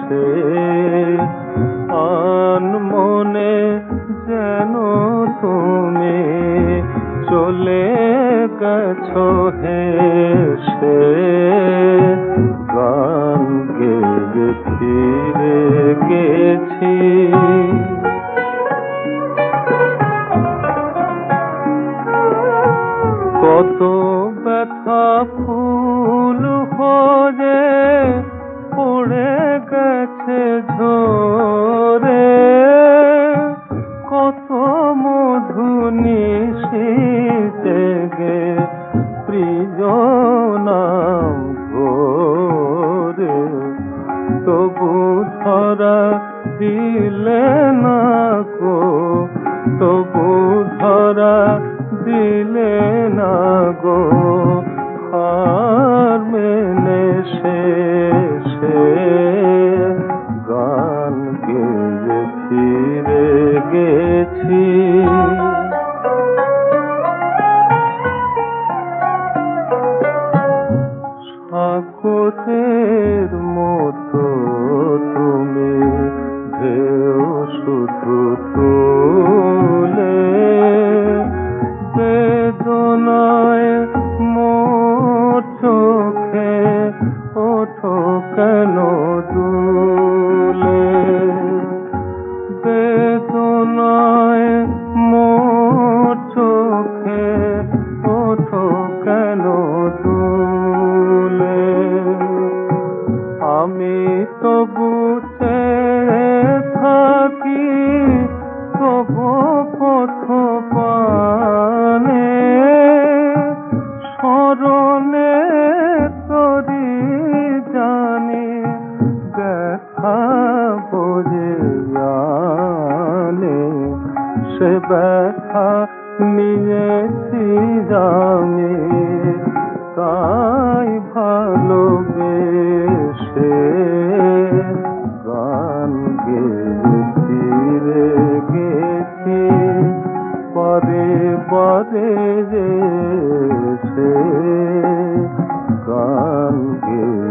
সে আন মনে যেন তুমি চলে গেছো হেসে। গান গেয়ে ফিরে গেছি। কত ব্যথা পড়ে গেছে ঝরে কত মধু নিশি জেগে প্রিয়নাম ভোরে। তবু ধরা দিলে না গো, তবু ধরা দিলে না গো। হার গেছি সাগরের মতো তুমি ঢেউ শুধু তুলে বেদনায় মোর চোখে ওঠো কেন দুলে সে ব্যথা নিয়েছি জানি তাই ভালোবেসে গান গেছি রে গেছি পরে পরে রে সে গান গেছি